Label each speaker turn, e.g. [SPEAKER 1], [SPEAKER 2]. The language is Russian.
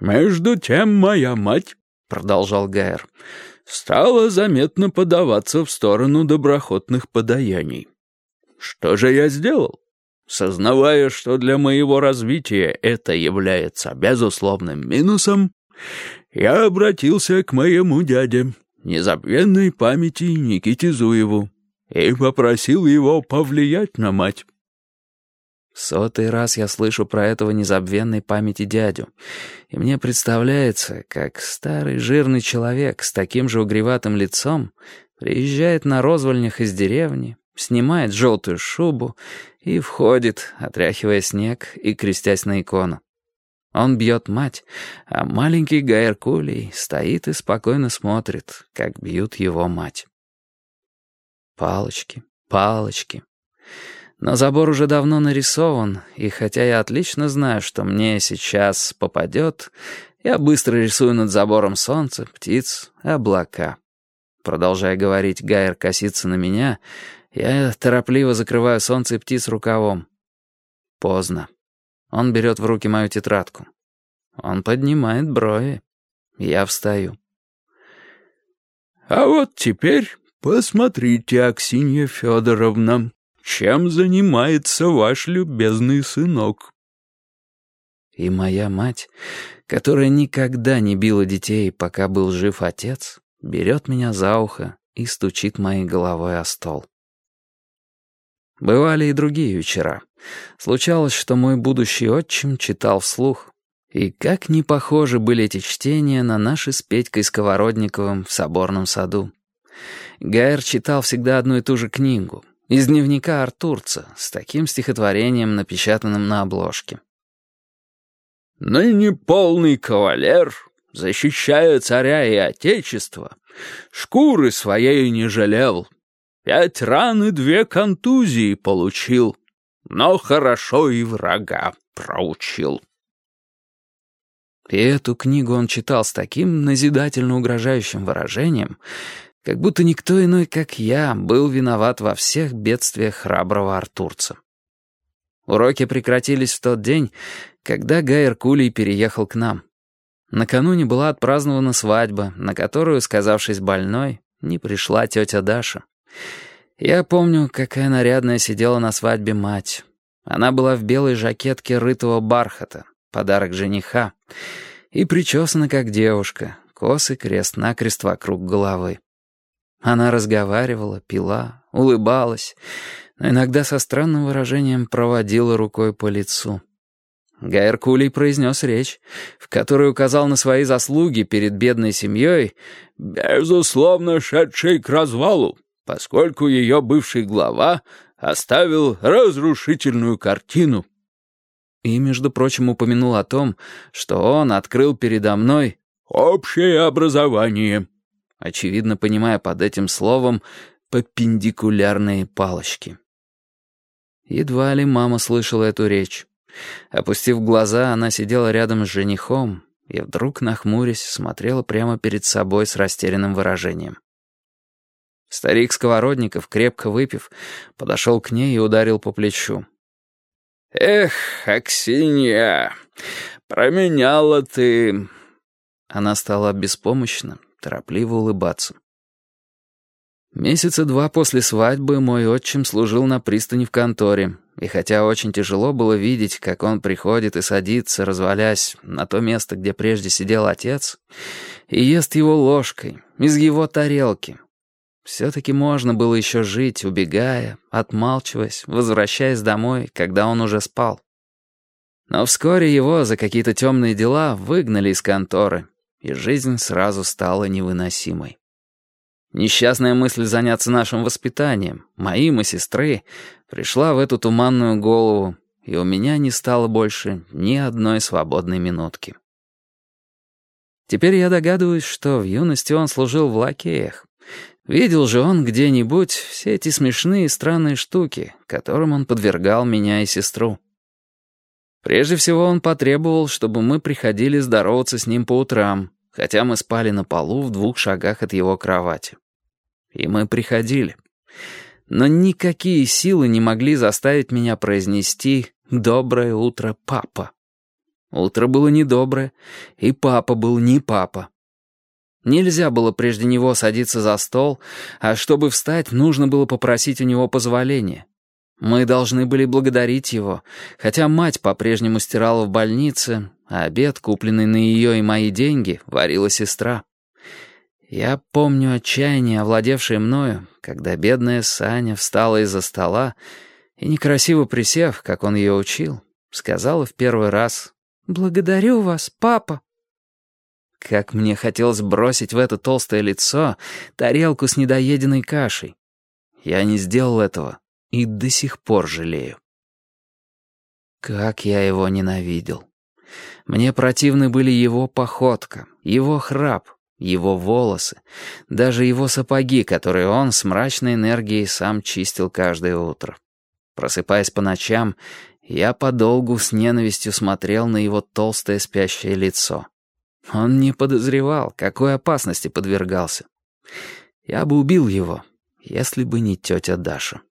[SPEAKER 1] «Между тем моя мать», — продолжал Гайер, — «стала заметно подаваться в сторону доброхотных подаяний. Что же я сделал? Сознавая, что для моего развития это является безусловным минусом, я обратился к моему дяде, незабвенной памяти Никите Зуеву, и попросил его повлиять на мать».
[SPEAKER 2] Сотый раз я слышу про этого незабвенной памяти дядю, и мне представляется, как старый жирный человек с таким же угреватым лицом приезжает на розвольнях из деревни, снимает желтую шубу и входит, отряхивая снег и крестясь на икону. Он бьет мать, а маленький Гаеркулей стоит и спокойно смотрит, как бьют его мать. Палочки, палочки. Но забор уже давно нарисован, и хотя я отлично знаю, что мне сейчас попадет, я быстро рисую над забором солнце, птиц, облака. Продолжая говорить, Гайер косится на меня, я торопливо закрываю солнце и птиц рукавом. Поздно. Он берет в руки мою тетрадку. Он поднимает брови. Я встаю.
[SPEAKER 1] «А вот теперь посмотрите, Аксинья Федоровна», чем занимается ваш любезный сынок?»
[SPEAKER 2] И моя мать, которая никогда не била детей, пока был жив отец, берет меня за ухо и стучит моей головой о стол. Бывали и другие вечера. Случалось, что мой будущий отчим читал вслух. И как не похожи были эти чтения на наши с Петькой Сковородниковым в Соборном саду. Гайер читал всегда одну и ту же книгу, из дневника Артурца с таким стихотворением, напечатанным на обложке.
[SPEAKER 1] «Ныне полный кавалер, защищая царя и отечество, шкуры своей не жалел, пять ран и две контузии получил, но хорошо и врага проучил».
[SPEAKER 2] И эту книгу он читал с таким назидательно угрожающим выражением, как будто никто иной, как я, был виноват во всех бедствиях храброго артурца. Уроки прекратились в тот день, когда Гай Иркулий переехал к нам. Накануне была отпразднована свадьба, на которую, сказавшись больной, не пришла тетя Даша. Я помню, какая нарядная сидела на свадьбе мать. Она была в белой жакетке рытого бархата, подарок жениха, и причесана как девушка, косы крест-накрест вокруг головы. Она разговаривала, пила, улыбалась, но иногда со странным выражением проводила рукой по лицу. Гайер Кулей произнес речь, в которой указал на свои заслуги перед бедной семьей, безусловно шедшей к развалу, поскольку ее бывший глава оставил разрушительную картину. И, между прочим, упомянул о том, что он открыл передо мной общее образование очевидно понимая под этим словом «перпендикулярные палочки». Едва ли мама слышала эту речь. Опустив глаза, она сидела рядом с женихом и вдруг, нахмурясь, смотрела прямо перед собой с растерянным выражением. Старик Сковородников, крепко выпив, подошел к ней и ударил по плечу. «Эх, Аксинья, променяла ты...» Она стала беспомощна, торопливо улыбаться. Месяца два после свадьбы мой отчим служил на пристани в конторе, и хотя очень тяжело было видеть, как он приходит и садится, развалясь на то место, где прежде сидел отец, и ест его ложкой, из его тарелки, все-таки можно было еще жить, убегая, отмалчиваясь, возвращаясь домой, когда он уже спал. Но вскоре его за какие-то темные дела выгнали из конторы, и жизнь сразу стала невыносимой. Несчастная мысль заняться нашим воспитанием, моим и сестры, пришла в эту туманную голову, и у меня не стало больше ни одной свободной минутки. Теперь я догадываюсь, что в юности он служил в лакеях. Видел же он где-нибудь все эти смешные и странные штуки, которым он подвергал меня и сестру. Прежде всего он потребовал, чтобы мы приходили здороваться с ним по утрам, хотя мы спали на полу в двух шагах от его кровати. И мы приходили. Но никакие силы не могли заставить меня произнести «Доброе утро, папа». Утро было недоброе, и папа был не папа. Нельзя было прежде него садиться за стол, а чтобы встать, нужно было попросить у него позволения. Мы должны были благодарить его, хотя мать по-прежнему стирала в больнице, а обед, купленный на ее и мои деньги, варила сестра. Я помню отчаяние, овладевшее мною, когда бедная Саня встала из-за стола и, некрасиво присев, как он ее учил, сказала в первый раз «Благодарю вас, папа». Как мне хотелось бросить в это толстое лицо тарелку с недоеденной кашей. Я не сделал этого и до сих пор жалею. Как я его ненавидел. Мне противны были его походка, его храп, его волосы, даже его сапоги, которые он с мрачной энергией сам чистил каждое утро. Просыпаясь по ночам, я подолгу с ненавистью смотрел на его толстое спящее лицо. Он не подозревал, какой опасности подвергался. Я бы убил его, если бы не тетя Даша.